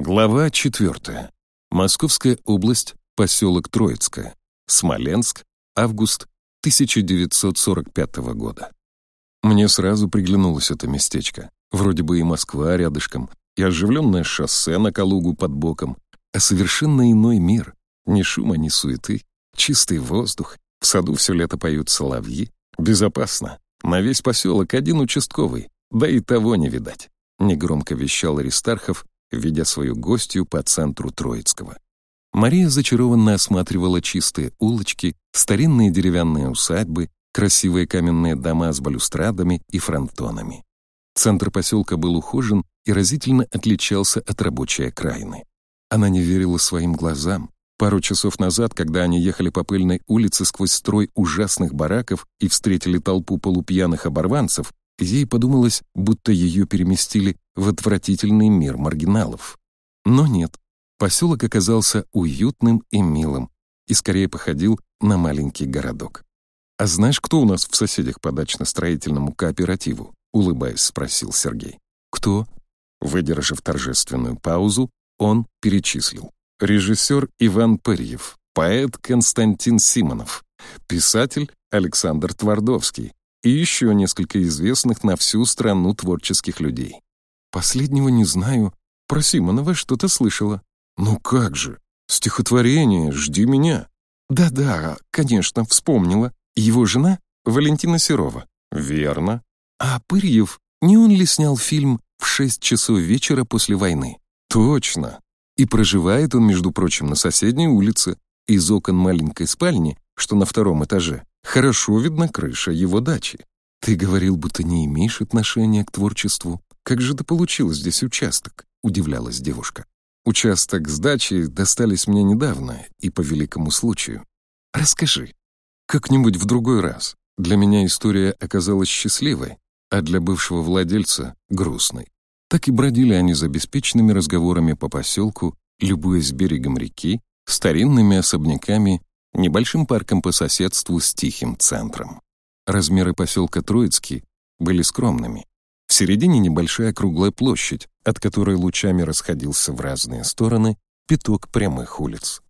Глава 4. Московская область, поселок Троицкое. Смоленск, август 1945 года. Мне сразу приглянулось это местечко. Вроде бы и Москва рядышком, и оживленное шоссе на Калугу под боком, а совершенно иной мир. Ни шума, ни суеты, чистый воздух, в саду все лето поют соловьи. Безопасно. На весь поселок один участковый, да и того не видать. Негромко вещал Аристархов, ведя свою гостью по центру Троицкого. Мария зачарованно осматривала чистые улочки, старинные деревянные усадьбы, красивые каменные дома с балюстрадами и фронтонами. Центр поселка был ухожен и разительно отличался от рабочей окраины. Она не верила своим глазам. Пару часов назад, когда они ехали по пыльной улице сквозь строй ужасных бараков и встретили толпу полупьяных оборванцев, Ей подумалось, будто ее переместили в отвратительный мир маргиналов. Но нет, поселок оказался уютным и милым и скорее походил на маленький городок. «А знаешь, кто у нас в соседях по дачно-строительному кооперативу?» — улыбаясь, спросил Сергей. «Кто?» Выдержав торжественную паузу, он перечислил. Режиссер Иван Перьев, поэт Константин Симонов, писатель Александр Твардовский, и еще несколько известных на всю страну творческих людей. Последнего не знаю. Про Симонова что-то слышала. Ну как же? Стихотворение «Жди меня». Да-да, конечно, вспомнила. Его жена Валентина Серова. Верно. А Пырьев, не он ли снял фильм в шесть часов вечера после войны? Точно. И проживает он, между прочим, на соседней улице. Из окон маленькой спальни, что на втором этаже, Хорошо видна крыша его дачи. Ты говорил, будто не имеешь отношения к творчеству. Как же ты получил здесь участок? Удивлялась девушка. Участок с дачей достались мне недавно и по великому случаю. Расскажи. Как-нибудь в другой раз. Для меня история оказалась счастливой, а для бывшего владельца — грустной. Так и бродили они за беспечными разговорами по поселку, любуясь берегом реки, старинными особняками небольшим парком по соседству с тихим центром. Размеры поселка Троицкий были скромными. В середине небольшая круглая площадь, от которой лучами расходился в разные стороны пяток прямых улиц.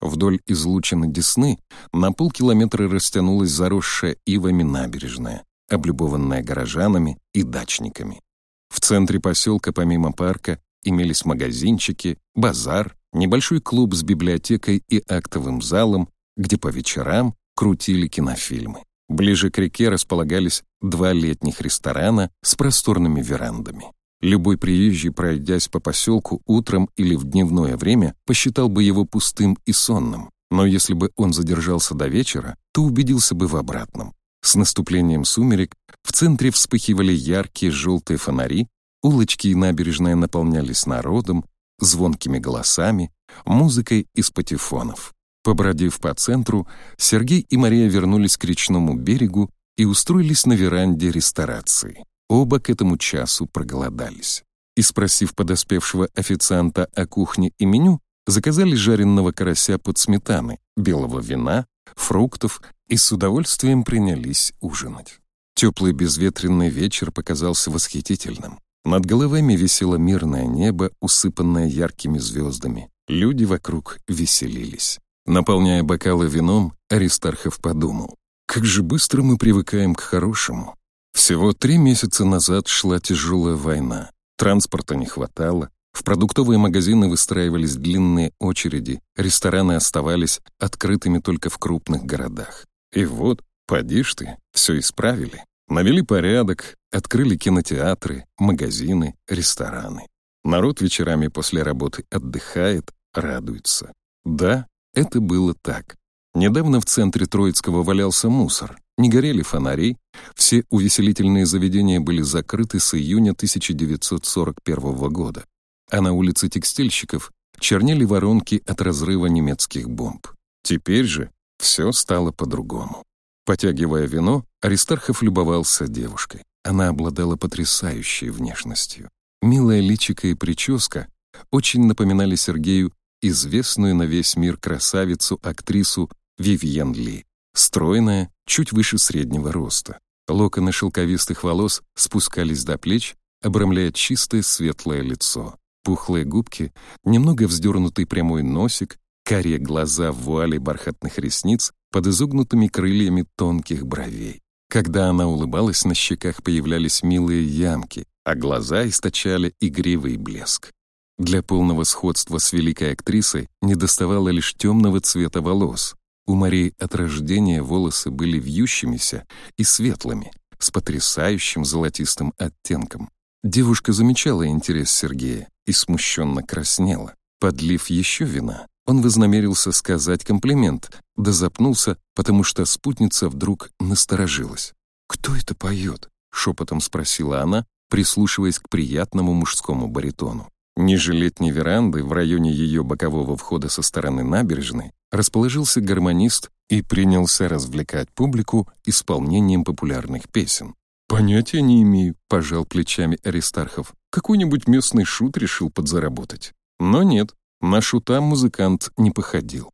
Вдоль излучины Десны на полкилометра растянулась заросшая ивами набережная, облюбованная горожанами и дачниками. В центре поселка помимо парка имелись магазинчики, базар, небольшой клуб с библиотекой и актовым залом, где по вечерам крутили кинофильмы. Ближе к реке располагались два летних ресторана с просторными верандами. Любой приезжий, пройдясь по поселку утром или в дневное время, посчитал бы его пустым и сонным. Но если бы он задержался до вечера, то убедился бы в обратном. С наступлением сумерек в центре вспыхивали яркие желтые фонари, улочки и набережная наполнялись народом, звонкими голосами, музыкой из патефонов. Побродив по центру, Сергей и Мария вернулись к речному берегу и устроились на веранде ресторации. Оба к этому часу проголодались. И, спросив подоспевшего официанта о кухне и меню, заказали жареного карася под сметаны, белого вина, фруктов и с удовольствием принялись ужинать. Теплый безветренный вечер показался восхитительным. Над головами висело мирное небо, усыпанное яркими звездами. Люди вокруг веселились. Наполняя бокалы вином, Аристархов подумал, как же быстро мы привыкаем к хорошему. Всего три месяца назад шла тяжелая война. Транспорта не хватало, в продуктовые магазины выстраивались длинные очереди, рестораны оставались открытыми только в крупных городах. И вот, поди ж ты, все исправили. Навели порядок, открыли кинотеатры, магазины, рестораны. Народ вечерами после работы отдыхает, радуется. Да, это было так. Недавно в центре Троицкого валялся мусор, не горели фонари, все увеселительные заведения были закрыты с июня 1941 года, а на улице текстильщиков чернели воронки от разрыва немецких бомб. Теперь же все стало по-другому. Потягивая вино, Аристархов любовался девушкой. Она обладала потрясающей внешностью. Милая личико и прическа очень напоминали Сергею известную на весь мир красавицу-актрису Вивьен Ли. Стройная, чуть выше среднего роста. Локоны шелковистых волос спускались до плеч, обрамляя чистое светлое лицо. Пухлые губки, немного вздернутый прямой носик, карие глаза в вуале бархатных ресниц под изогнутыми крыльями тонких бровей. Когда она улыбалась, на щеках появлялись милые ямки, а глаза источали игривый блеск. Для полного сходства с великой актрисой недоставало лишь темного цвета волос. У Марии от рождения волосы были вьющимися и светлыми, с потрясающим золотистым оттенком. Девушка замечала интерес Сергея и смущенно краснела. Подлив еще вина, он вознамерился сказать комплимент, да запнулся, потому что спутница вдруг насторожилась. «Кто это поет?» — шепотом спросила она, прислушиваясь к приятному мужскому баритону. Ниже летней веранды, в районе ее бокового входа со стороны набережной, расположился гармонист и принялся развлекать публику исполнением популярных песен. «Понятия не имею», — пожал плечами Аристархов. «Какой-нибудь местный шут решил подзаработать». Но нет, на шута музыкант не походил.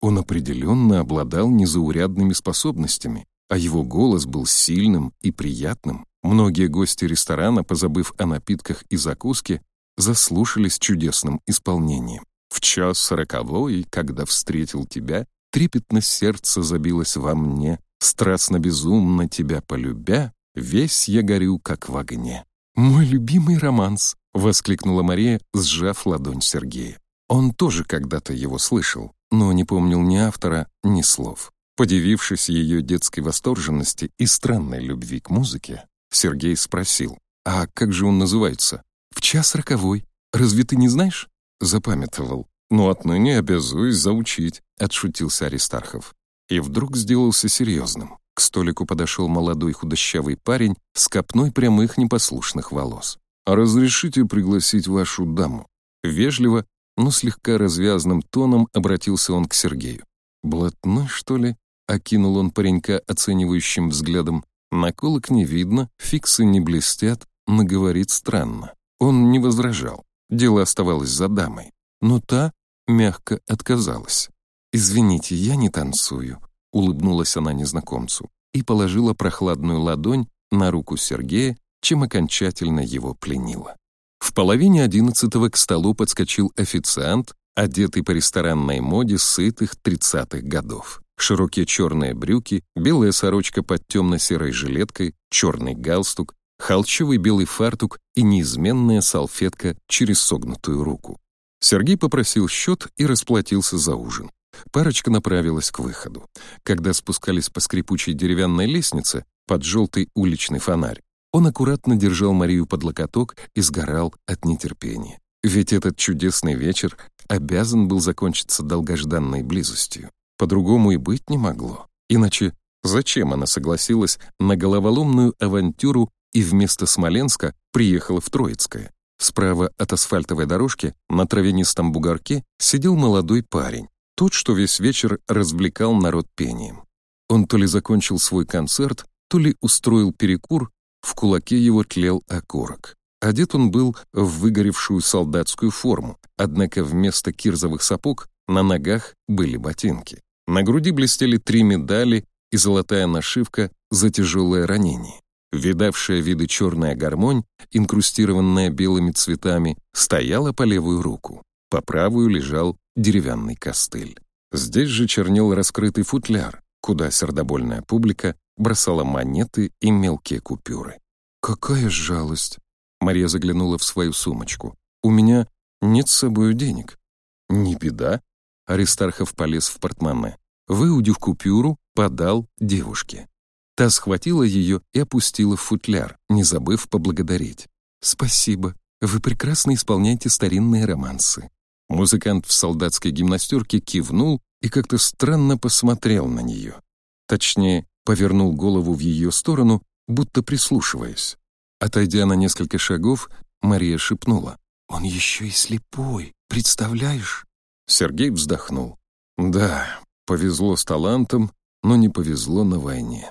Он определенно обладал незаурядными способностями, а его голос был сильным и приятным. Многие гости ресторана, позабыв о напитках и закуске, заслушались чудесным исполнением. В час сороковой, когда встретил тебя, трепетно сердце забилось во мне, страстно-безумно тебя полюбя, весь я горю, как в огне. «Мой любимый романс!» — воскликнула Мария, сжав ладонь Сергея. Он тоже когда-то его слышал, но не помнил ни автора, ни слов. Подивившись ее детской восторженности и странной любви к музыке, Сергей спросил, «А как же он называется?» «В час роковой. Разве ты не знаешь?» Запамятовал. «Ну, отныне обязуюсь заучить», — отшутился Аристархов. И вдруг сделался серьезным. К столику подошел молодой худощавый парень с копной прямых непослушных волос. «Разрешите пригласить вашу даму?» Вежливо, но слегка развязным тоном обратился он к Сергею. «Блатной, что ли?» — окинул он паренька оценивающим взглядом. «Наколок не видно, фиксы не блестят, но говорит странно». Он не возражал. Дело оставалось за дамой. Но та мягко отказалась. «Извините, я не танцую», — улыбнулась она незнакомцу и положила прохладную ладонь на руку Сергея, чем окончательно его пленила. В половине одиннадцатого к столу подскочил официант, одетый по ресторанной моде сытых тридцатых годов. Широкие черные брюки, белая сорочка под темно-серой жилеткой, черный галстук, холчевый белый фартук и неизменная салфетка через согнутую руку. Сергей попросил счет и расплатился за ужин. Парочка направилась к выходу. Когда спускались по скрипучей деревянной лестнице под желтый уличный фонарь, он аккуратно держал Марию под локоток и сгорал от нетерпения. Ведь этот чудесный вечер обязан был закончиться долгожданной близостью. По-другому и быть не могло. Иначе зачем она согласилась на головоломную авантюру и вместо Смоленска приехала в Троицкое? Справа от асфальтовой дорожки на травянистом бугорке сидел молодой парень, тот, что весь вечер развлекал народ пением. Он то ли закончил свой концерт, то ли устроил перекур, в кулаке его тлел окорок. Одет он был в выгоревшую солдатскую форму, однако вместо кирзовых сапог на ногах были ботинки. На груди блестели три медали и золотая нашивка за тяжелое ранение. Видавшая виды черная гармонь, инкрустированная белыми цветами, стояла по левую руку. По правую лежал деревянный костыль. Здесь же чернел раскрытый футляр, куда сердобольная публика бросала монеты и мелкие купюры. «Какая жалость!» Мария заглянула в свою сумочку. «У меня нет с собой денег». «Не беда». Аристархов полез в портмоне. Выудив купюру, подал девушке. Та схватила ее и опустила в футляр, не забыв поблагодарить. «Спасибо. Вы прекрасно исполняете старинные романсы. Музыкант в солдатской гимнастерке кивнул и как-то странно посмотрел на нее. Точнее, повернул голову в ее сторону, будто прислушиваясь. Отойдя на несколько шагов, Мария шепнула. «Он еще и слепой, представляешь?» Сергей вздохнул. «Да, повезло с талантом, но не повезло на войне».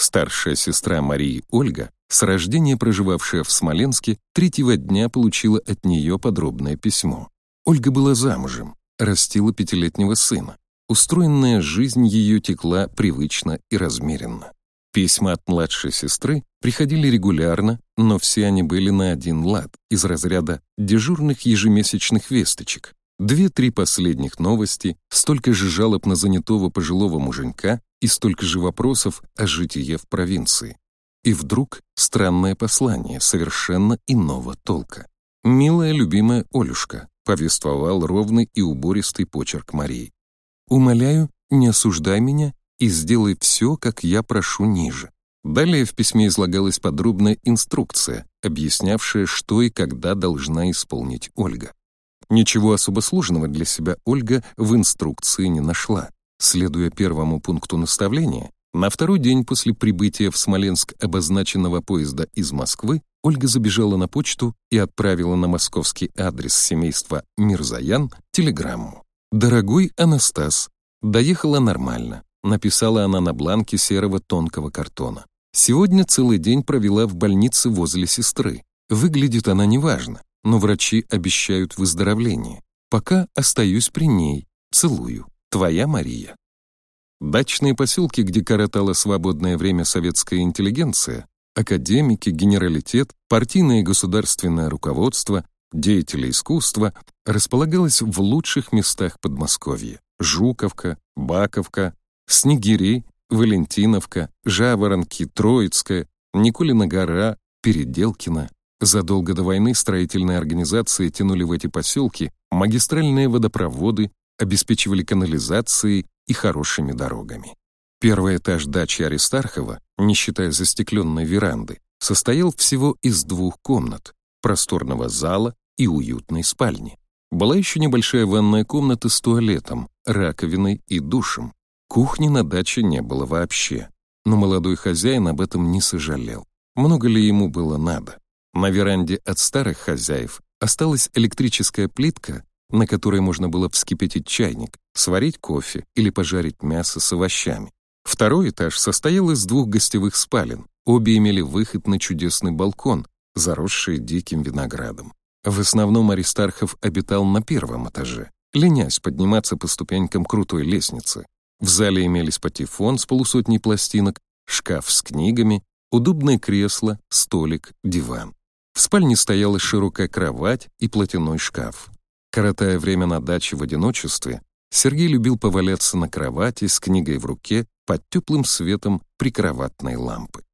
Старшая сестра Марии Ольга, с рождения проживавшая в Смоленске, третьего дня получила от нее подробное письмо. Ольга была замужем, растила пятилетнего сына. Устроенная жизнь ее текла привычно и размеренно. Письма от младшей сестры приходили регулярно, но все они были на один лад, из разряда дежурных ежемесячных весточек. Две-три последних новости, столько же жалоб на занятого пожилого муженька и столько же вопросов о житие в провинции. И вдруг странное послание совершенно иного толка. «Милая, любимая Олюшка», — повествовал ровный и убористый почерк Марии. «Умоляю, не осуждай меня и сделай все, как я прошу ниже. Далее в письме излагалась подробная инструкция, объяснявшая, что и когда должна исполнить Ольга. Ничего особо сложного для себя Ольга в инструкции не нашла. Следуя первому пункту наставления, на второй день после прибытия в Смоленск обозначенного поезда из Москвы Ольга забежала на почту и отправила на московский адрес семейства Мирзаян телеграмму. «Дорогой Анастас, доехала нормально написала она на бланке серого тонкого картона. Сегодня целый день провела в больнице возле сестры. Выглядит она неважно, но врачи обещают выздоровление. Пока остаюсь при ней. Целую. Твоя Мария. Дачные поселки, где коротала свободное время советская интеллигенция, академики, генералитет, партийное и государственное руководство, деятели искусства, располагалось в лучших местах Подмосковья. Жуковка, Баковка, Снегири, Валентиновка, Жаворонки, Троицкая, Никулина гора, Переделкино. Задолго до войны строительные организации тянули в эти поселки магистральные водопроводы, обеспечивали канализацией и хорошими дорогами. Первый этаж дачи Аристархова, не считая застекленной веранды, состоял всего из двух комнат, просторного зала и уютной спальни. Была еще небольшая ванная комната с туалетом, раковиной и душем. Кухни на даче не было вообще, но молодой хозяин об этом не сожалел. Много ли ему было надо? На веранде от старых хозяев осталась электрическая плитка, на которой можно было вскипятить чайник, сварить кофе или пожарить мясо с овощами. Второй этаж состоял из двух гостевых спален. Обе имели выход на чудесный балкон, заросший диким виноградом. В основном Аристархов обитал на первом этаже, ленясь подниматься по ступенькам крутой лестницы. В зале имелись патефон с полусотней пластинок, шкаф с книгами, удобное кресло, столик, диван. В спальне стояла широкая кровать и платяной шкаф. Коротая время на даче в одиночестве, Сергей любил поваляться на кровати с книгой в руке под теплым светом прикроватной лампы.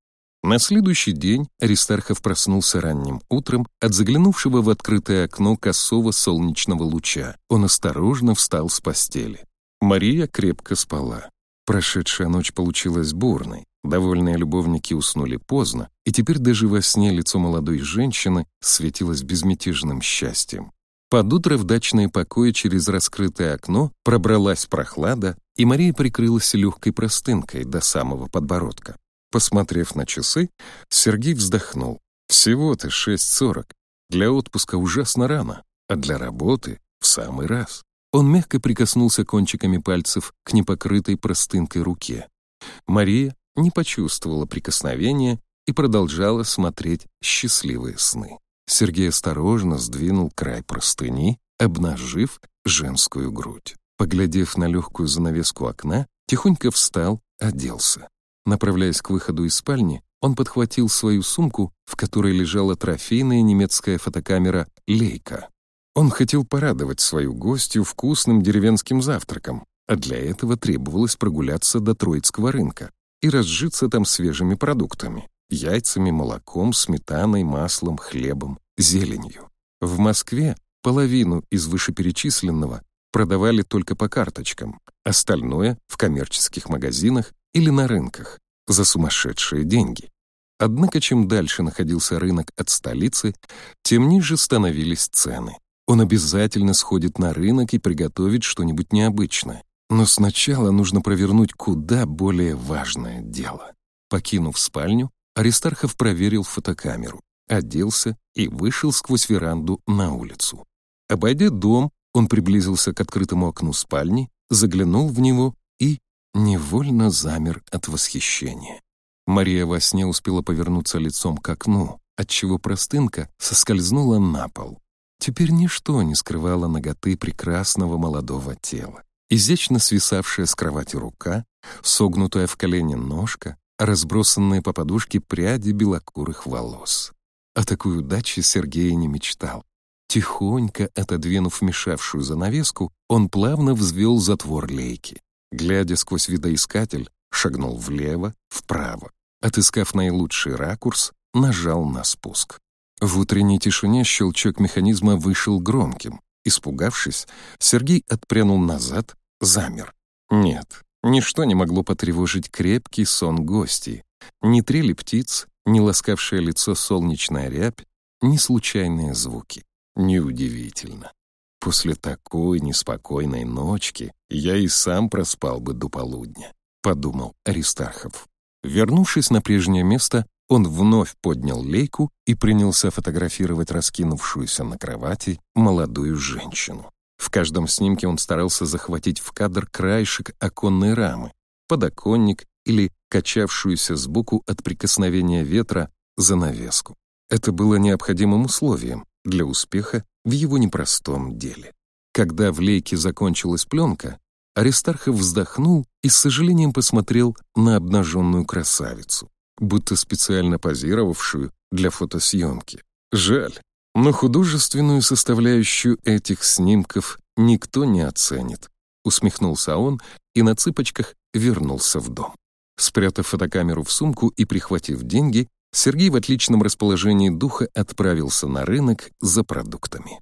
На следующий день Аристархов проснулся ранним утром от заглянувшего в открытое окно косого солнечного луча. Он осторожно встал с постели. Мария крепко спала. Прошедшая ночь получилась бурной. Довольные любовники уснули поздно, и теперь даже во сне лицо молодой женщины светилось безмятежным счастьем. Под утро в дачное покои через раскрытое окно пробралась прохлада, и Мария прикрылась легкой простынкой до самого подбородка. Посмотрев на часы, Сергей вздохнул. Всего-то 6.40. Для отпуска ужасно рано, а для работы — в самый раз. Он мягко прикоснулся кончиками пальцев к непокрытой простынкой руке. Мария не почувствовала прикосновения и продолжала смотреть счастливые сны. Сергей осторожно сдвинул край простыни, обнажив женскую грудь. Поглядев на легкую занавеску окна, тихонько встал, оделся. Направляясь к выходу из спальни, он подхватил свою сумку, в которой лежала трофейная немецкая фотокамера «Лейка». Он хотел порадовать свою гостью вкусным деревенским завтраком, а для этого требовалось прогуляться до Троицкого рынка и разжиться там свежими продуктами — яйцами, молоком, сметаной, маслом, хлебом, зеленью. В Москве половину из вышеперечисленного продавали только по карточкам, остальное — в коммерческих магазинах или на рынках за сумасшедшие деньги. Однако чем дальше находился рынок от столицы, тем ниже становились цены. Он обязательно сходит на рынок и приготовит что-нибудь необычное. Но сначала нужно провернуть куда более важное дело. Покинув спальню, Аристархов проверил фотокамеру, оделся и вышел сквозь веранду на улицу. Обойдя дом, он приблизился к открытому окну спальни, заглянул в него и невольно замер от восхищения. Мария во сне успела повернуться лицом к окну, отчего простынка соскользнула на пол. Теперь ничто не скрывало ноготы прекрасного молодого тела. Изящно свисавшая с кровати рука, согнутая в колене ножка, разбросанные по подушке пряди белокурых волос. О такой удаче Сергей не мечтал. Тихонько отодвинув мешавшую занавеску, он плавно взвел затвор лейки. Глядя сквозь видоискатель, шагнул влево, вправо. Отыскав наилучший ракурс, нажал на спуск. В утренней тишине щелчок механизма вышел громким. Испугавшись, Сергей отпрянул назад, замер. Нет, ничто не могло потревожить крепкий сон гостей. Ни трели птиц, ни ласкавшее лицо солнечная рябь, ни случайные звуки. Неудивительно. После такой неспокойной ночки я и сам проспал бы до полудня, подумал Аристархов. Вернувшись на прежнее место, он вновь поднял лейку и принялся фотографировать раскинувшуюся на кровати молодую женщину. В каждом снимке он старался захватить в кадр краешек оконной рамы, подоконник или качавшуюся сбоку от прикосновения ветра занавеску. Это было необходимым условием для успеха в его непростом деле. Когда в лейке закончилась пленка, Аристархов вздохнул и с сожалением посмотрел на обнаженную красавицу, будто специально позировавшую для фотосъемки. Жаль, но художественную составляющую этих снимков никто не оценит. Усмехнулся он и на цыпочках вернулся в дом. Спрятав фотокамеру в сумку и прихватив деньги, Сергей в отличном расположении духа отправился на рынок за продуктами.